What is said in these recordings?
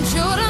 want you to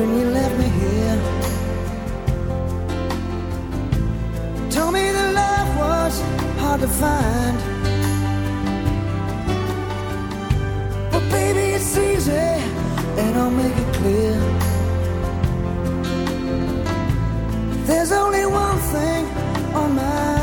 when you left me here. Told me that love was hard to find. But baby, it's easy, and I'll make it clear. There's only one thing on my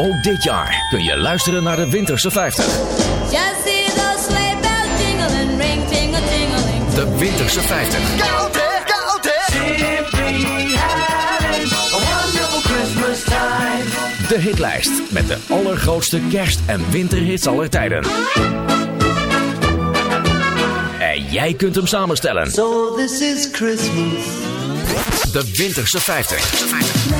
Ook dit jaar kun je luisteren naar de Winterse 50. Just see those sleigh bells jingling, ring, tingle, tingling. De Winterse 50. Simply having a wonderful Christmas time. De hitlijst met de allergrootste kerst- en winterhits aller tijden. En jij kunt hem samenstellen. So this is Christmas. De Winterse 50.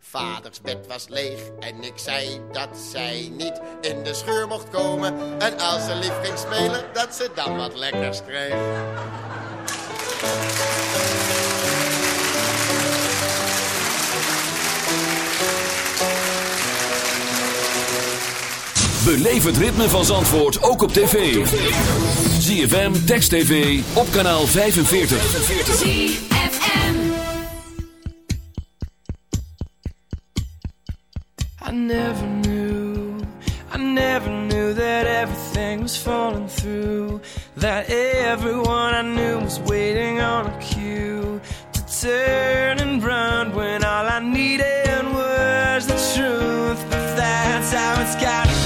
Vaders bed was leeg en ik zei dat zij niet in de scheur mocht komen. En als ze lief ging spelen, dat ze dan wat lekkers kreeg. Beleef het ritme van Zandvoort ook op tv. ZFM, Text TV, op kanaal 45. Never knew, I never knew that everything was falling through. That everyone I knew was waiting on a cue to turn and run when all I needed was the truth. But that's how it's gotta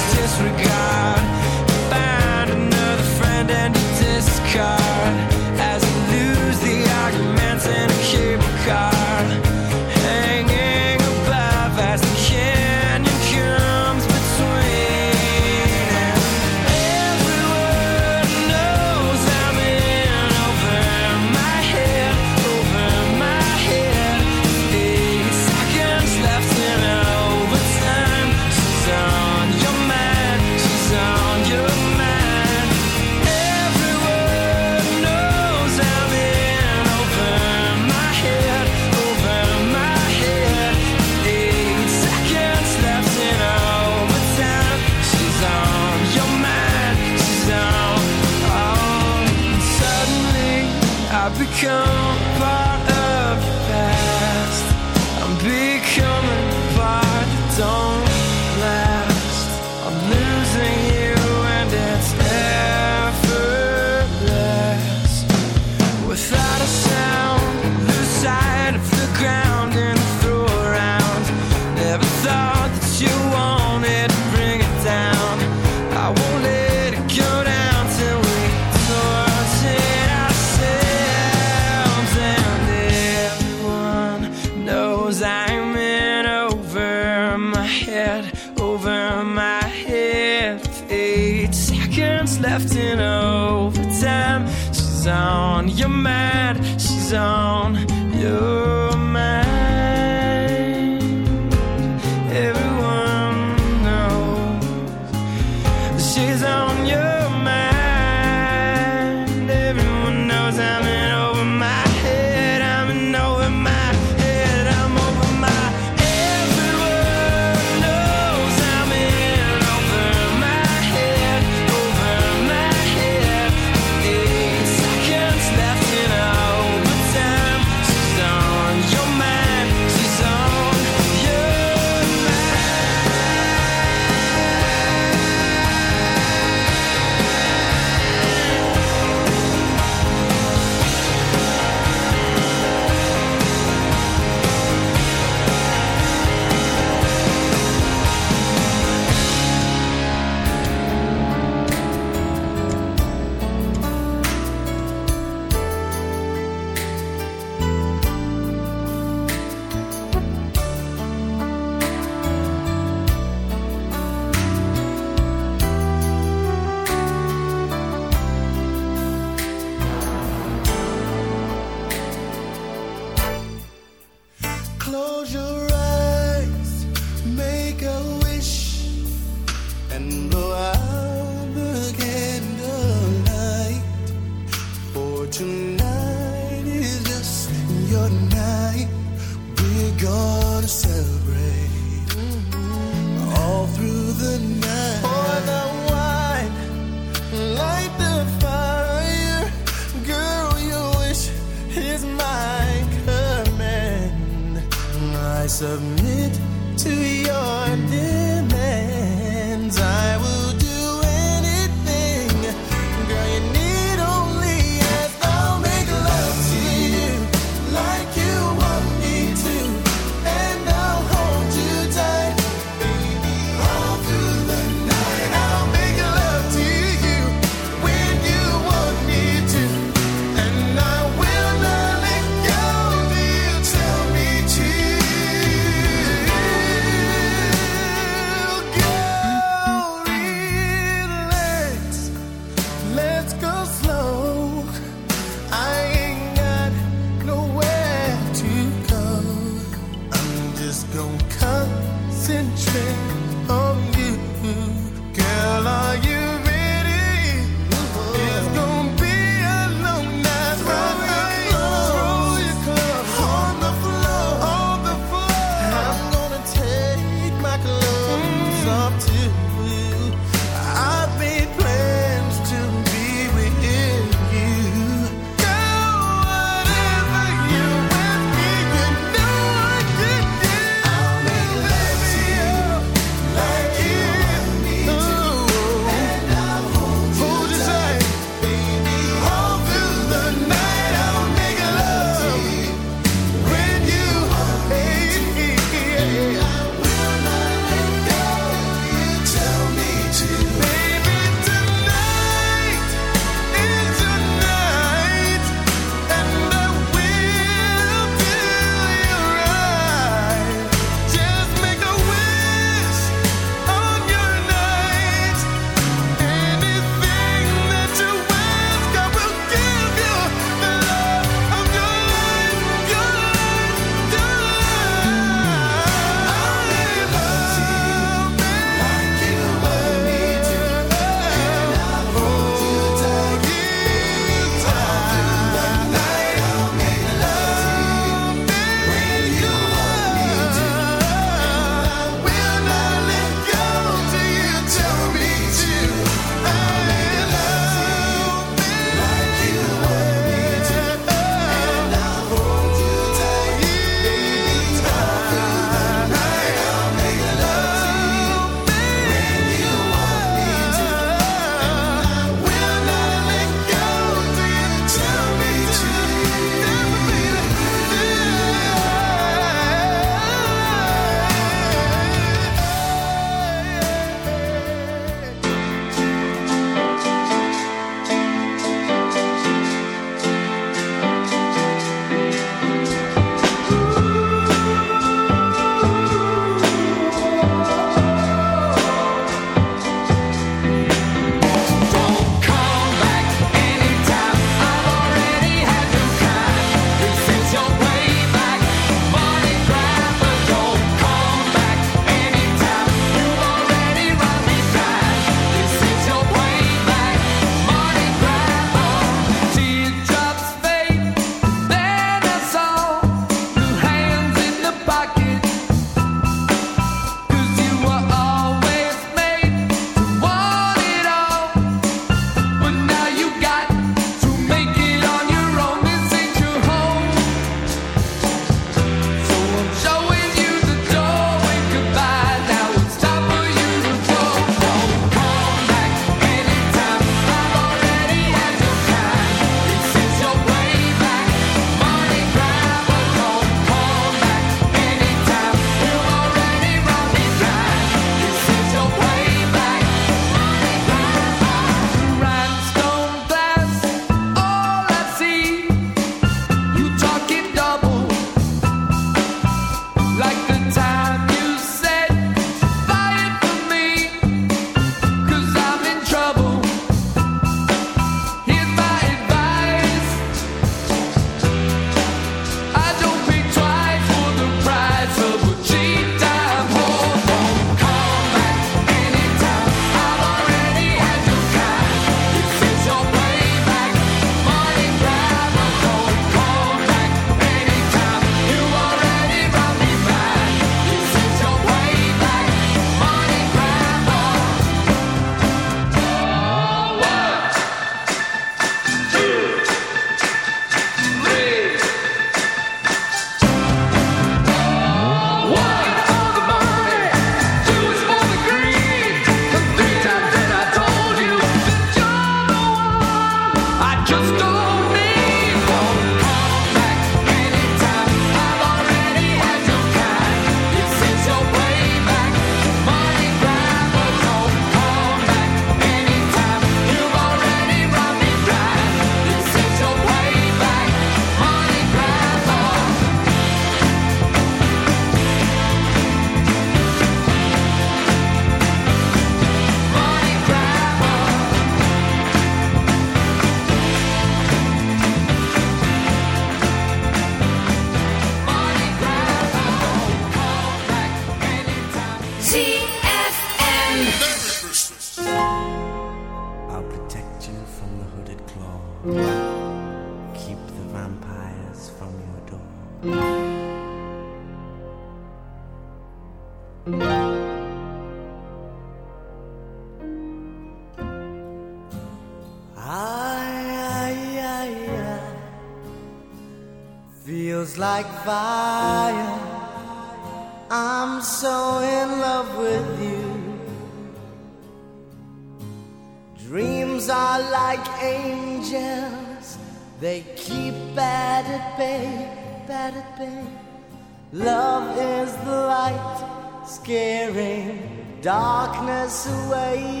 away.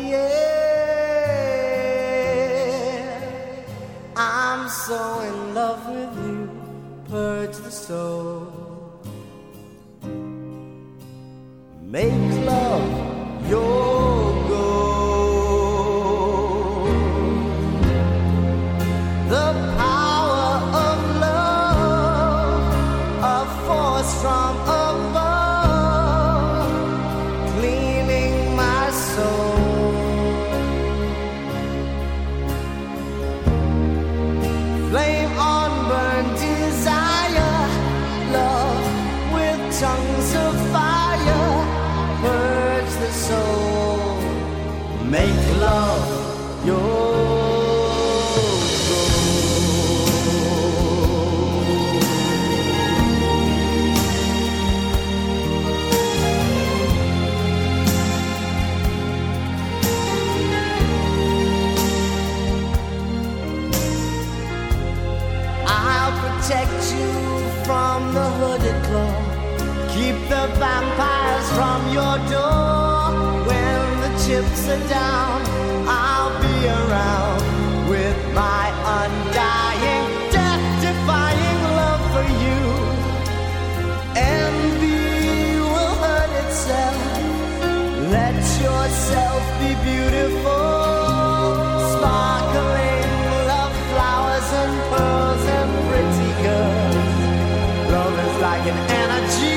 vampires from your door. When the chips are down, I'll be around with my undying, death defying love for you. Envy will hurt itself. Let yourself be beautiful, sparkling love, flowers and pearls and pretty girls. Love is like an energy.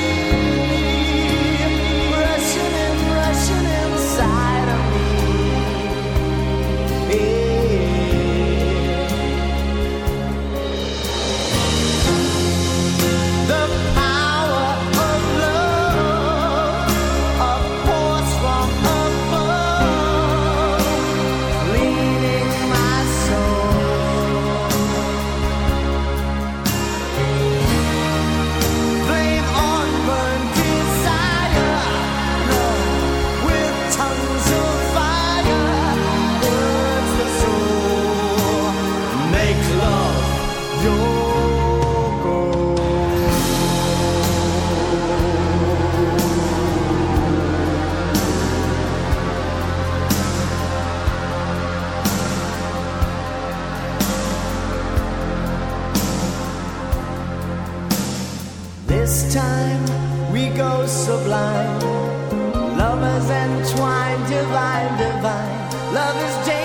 sublime. Lovers entwined, divine, divine. Love is.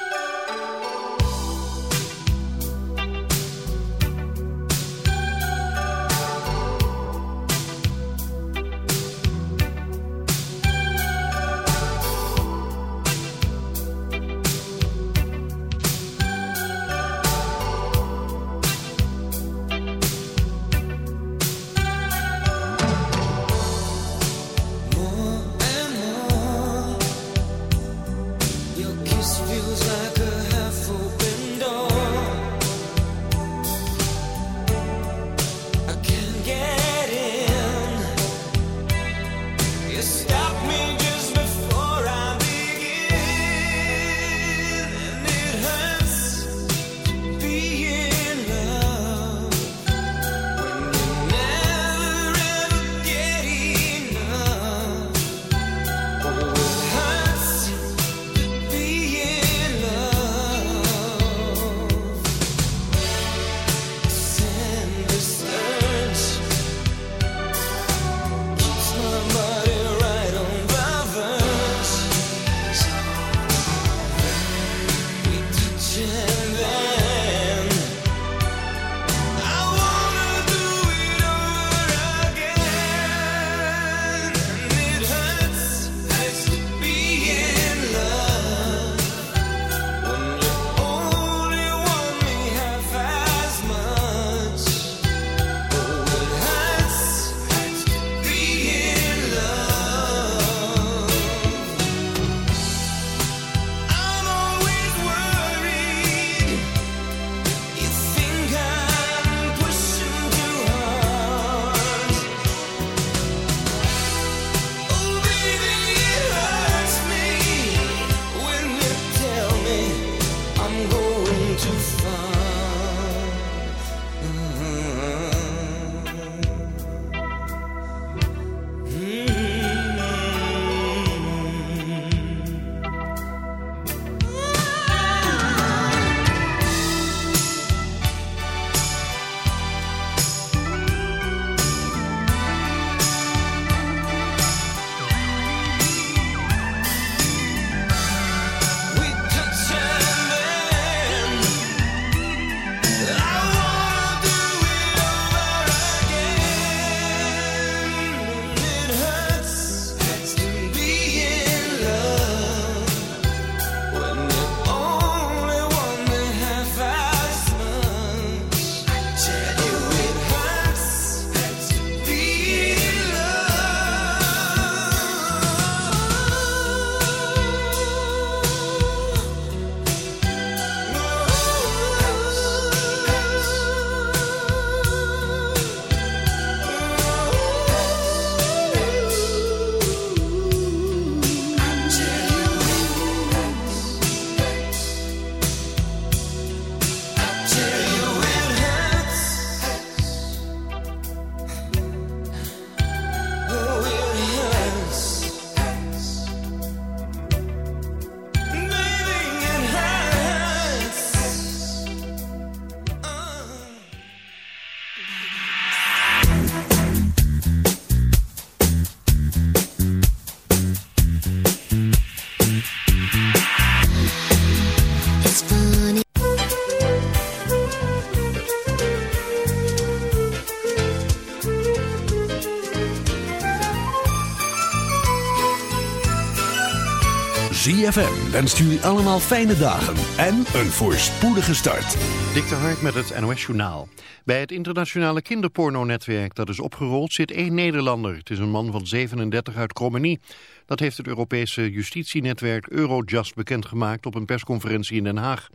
Wenst jullie allemaal fijne dagen en een voorspoedige start. Dik de Hark met het NOS Journaal. Bij het internationale kinderpornonetwerk dat is opgerold zit één Nederlander. Het is een man van 37 uit Krommenie. Dat heeft het Europese justitienetwerk Eurojust bekendgemaakt op een persconferentie in Den Haag.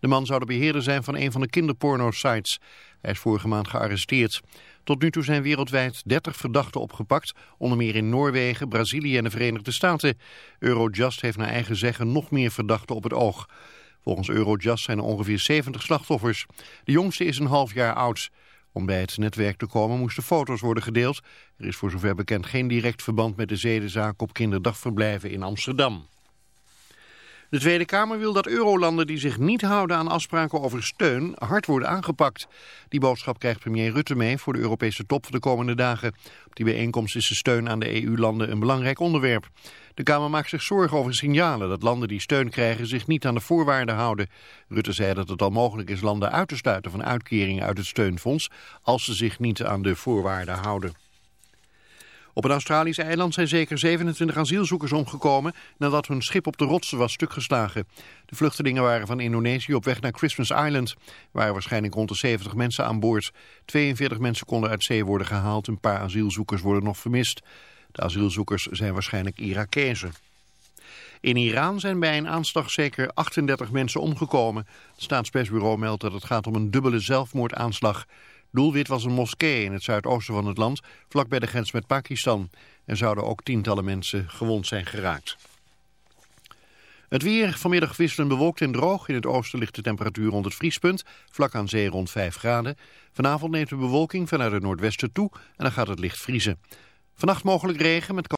De man zou de beheerder zijn van een van de kinderporno-sites. Hij is vorige maand gearresteerd. Tot nu toe zijn wereldwijd 30 verdachten opgepakt, onder meer in Noorwegen, Brazilië en de Verenigde Staten. Eurojust heeft naar eigen zeggen nog meer verdachten op het oog. Volgens Eurojust zijn er ongeveer 70 slachtoffers. De jongste is een half jaar oud. Om bij het netwerk te komen moesten foto's worden gedeeld. Er is voor zover bekend geen direct verband met de zedenzaak op kinderdagverblijven in Amsterdam. De Tweede Kamer wil dat eurolanden die zich niet houden aan afspraken over steun hard worden aangepakt. Die boodschap krijgt premier Rutte mee voor de Europese top van de komende dagen. Op die bijeenkomst is de steun aan de EU-landen een belangrijk onderwerp. De Kamer maakt zich zorgen over signalen dat landen die steun krijgen zich niet aan de voorwaarden houden. Rutte zei dat het al mogelijk is landen uit te sluiten van uitkeringen uit het steunfonds als ze zich niet aan de voorwaarden houden. Op een Australisch eiland zijn zeker 27 asielzoekers omgekomen nadat hun schip op de rotsen was stukgeslagen. De vluchtelingen waren van Indonesië op weg naar Christmas Island. Er waren waarschijnlijk rond de 70 mensen aan boord. 42 mensen konden uit zee worden gehaald, een paar asielzoekers worden nog vermist. De asielzoekers zijn waarschijnlijk Irakezen. In Iran zijn bij een aanslag zeker 38 mensen omgekomen. Het staatspersbureau meldt dat het gaat om een dubbele zelfmoordaanslag. Doelwit was een moskee in het zuidoosten van het land, vlak bij de grens met Pakistan. Er zouden ook tientallen mensen gewond zijn geraakt. Het weer vanmiddag wisselend bewolkt en droog. In het oosten ligt de temperatuur rond het vriespunt, vlak aan zee rond 5 graden. Vanavond neemt de bewolking vanuit het noordwesten toe en dan gaat het licht vriezen. Vannacht mogelijk regen met